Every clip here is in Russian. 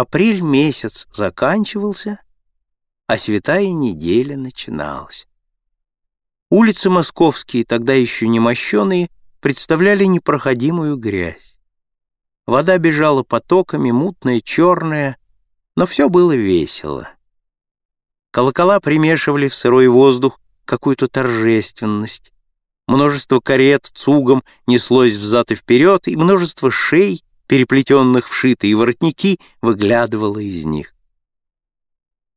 апрель месяц заканчивался, а святая неделя начиналась. Улицы московские, тогда еще не мощеные, представляли непроходимую грязь. Вода бежала потоками, мутная, черная, но все было весело. Колокола примешивали в сырой воздух какую-то торжественность. Множество карет цугом неслось взад и вперед, и множество шей, переплетенных в шитые воротники, выглядывало из них.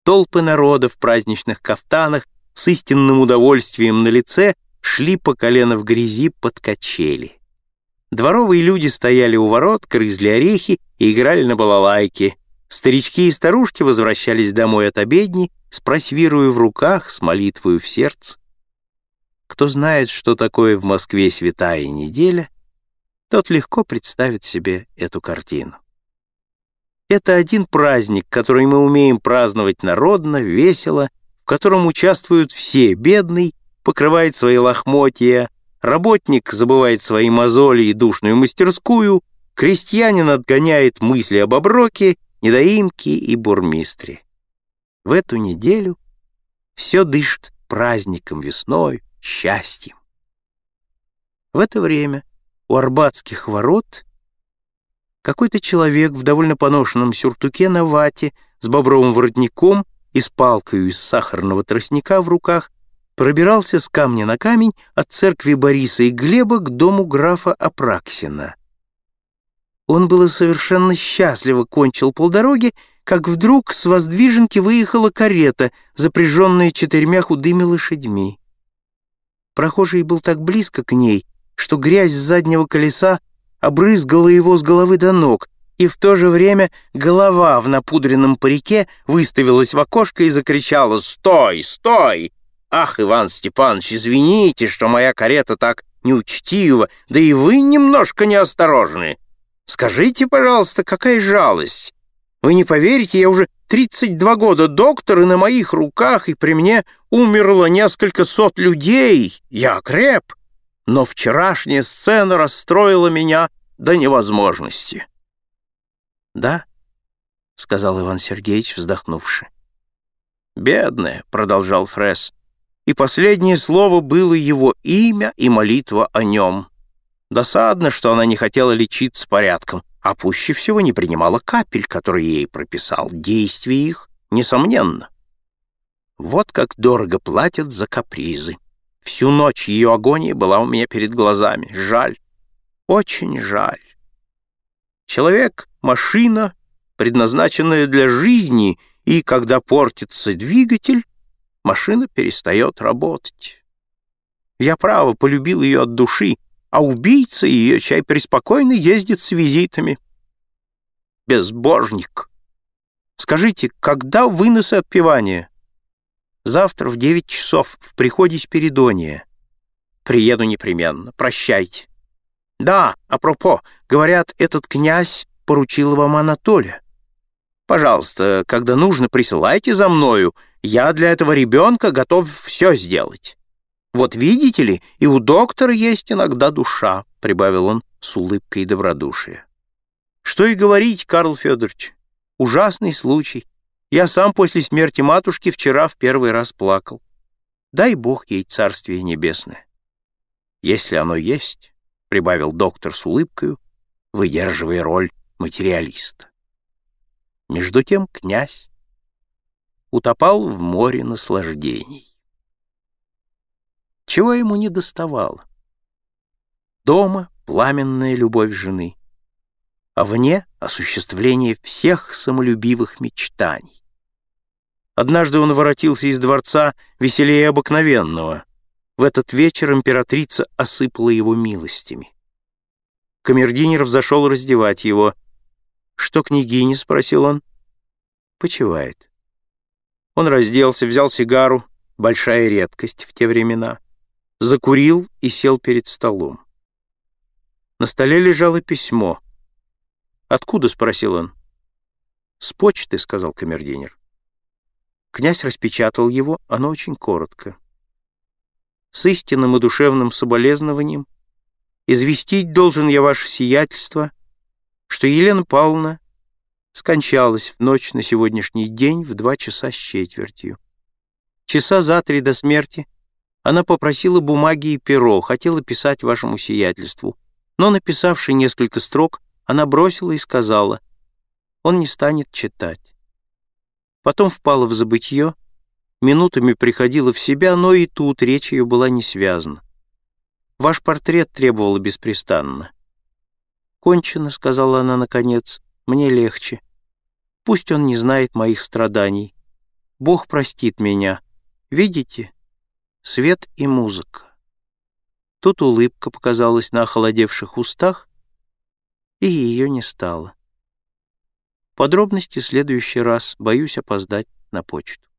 Толпы народа в праздничных кафтанах с истинным удовольствием на лице шли по колено в грязи под качели. Дворовые люди стояли у ворот, грызли орехи и играли на балалайке. Старички и старушки возвращались домой от обедни с просвирую в руках, с молитвою в сердце. Кто знает, что такое в Москве святая неделя, тот легко представит себе эту картину. Это один праздник, который мы умеем праздновать народно, весело, в котором участвуют все. Бедный покрывает свои лохмотья, работник забывает свои мозоли и душную мастерскую, крестьянин отгоняет мысли об оброке, недоимке и бурмистре. В эту неделю все дышит праздником весной, счастьем. В это время у Арбатских ворот какой-то человек в довольно поношенном сюртуке на вате с бобровым воротником и с палкой из сахарного тростника в руках пробирался с камня на камень от церкви Бориса и Глеба к дому графа Апраксина. Он было совершенно счастливо кончил полдороги, как вдруг с воздвиженки выехала карета, запряженная четырьмя худыми лошадьми. Прохожий был так близко к ней, что грязь с заднего колеса обрызгала его с головы до ног, и в то же время голова в напудренном парике выставилась в окошко и закричала «Стой! Стой! Ах, Иван Степанович, извините, что моя карета так неучтива, да и вы немножко неосторожны. Скажите, пожалуйста, какая жалость? Вы не поверите, я уже 32 года доктор, и на моих руках, и при мне умерло несколько сот людей. Я креп, но вчерашняя сцена расстроила меня до невозможности. — Да, — сказал Иван Сергеевич, вздохнувши. — Бедная, — продолжал Фрес, и последнее слово было его имя и молитва о нем. Досадно, что она не хотела лечиться порядком, а пуще всего не принимала капель, которые ей прописал. Действие их, несомненно. Вот как дорого платят за капризы. Всю ночь ее агония была у меня перед глазами. Жаль, очень жаль. Человек — машина, предназначенная для жизни, и когда портится двигатель, машина перестает работать. Я, право, полюбил ее от души, а убийца ее чай преспокойно ездит с визитами. Безбожник. Скажите, когда вынос и отпевание? Завтра в девять часов в приходе Спиридония. Приеду непременно. Прощайте. Да, апропо, говорят, этот князь поручил вам Анатолия. Пожалуйста, когда нужно, присылайте за мною. Я для этого ребенка готов все сделать. Вот видите ли, и у доктора есть иногда душа, — прибавил он с улыбкой добродушия. Что и говорить, Карл Федорович, ужасный случай. Я сам после смерти матушки вчера в первый раз плакал. Дай Бог ей царствие небесное. Если оно есть, — прибавил доктор с улыбкою, выдерживая роль материалиста. Между тем князь утопал в море наслаждений. Чего ему не доставало? Дома пламенная любовь жены, а вне осуществление всех самолюбивых мечтаний. Однажды он воротился из дворца веселее обыкновенного. В этот вечер императрица осыпала его милостями. Камердинер взошел раздевать его. «Что княгиня?» — спросил он. «Почивает». Он разделся, взял сигару, большая редкость в те времена, закурил и сел перед столом. На столе лежало письмо. «Откуда?» — спросил он. «С почты», — сказал камердинер. Князь распечатал его, оно очень коротко. С истинным и душевным соболезнованием известить должен я ваше сиятельство, что Елена Павловна скончалась в ночь на сегодняшний день в два часа с четвертью. Часа за три до смерти она попросила бумаги и перо, хотела писать вашему сиятельству, но, написавши несколько строк, она бросила и сказала, он не станет читать. Потом впала в забытье, минутами приходила в себя, но и тут речь ее была не связана. Ваш портрет требовала беспрестанно. «Кончено», — сказала она наконец, — «мне легче. Пусть он не знает моих страданий. Бог простит меня. Видите? Свет и музыка». Тут улыбка показалась на охолодевших устах, и ее не стало. Подробности в следующий раз, боюсь опоздать на почту.